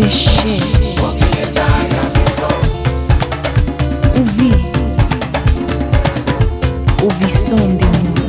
mexer, ouvir, ouvir som de amor.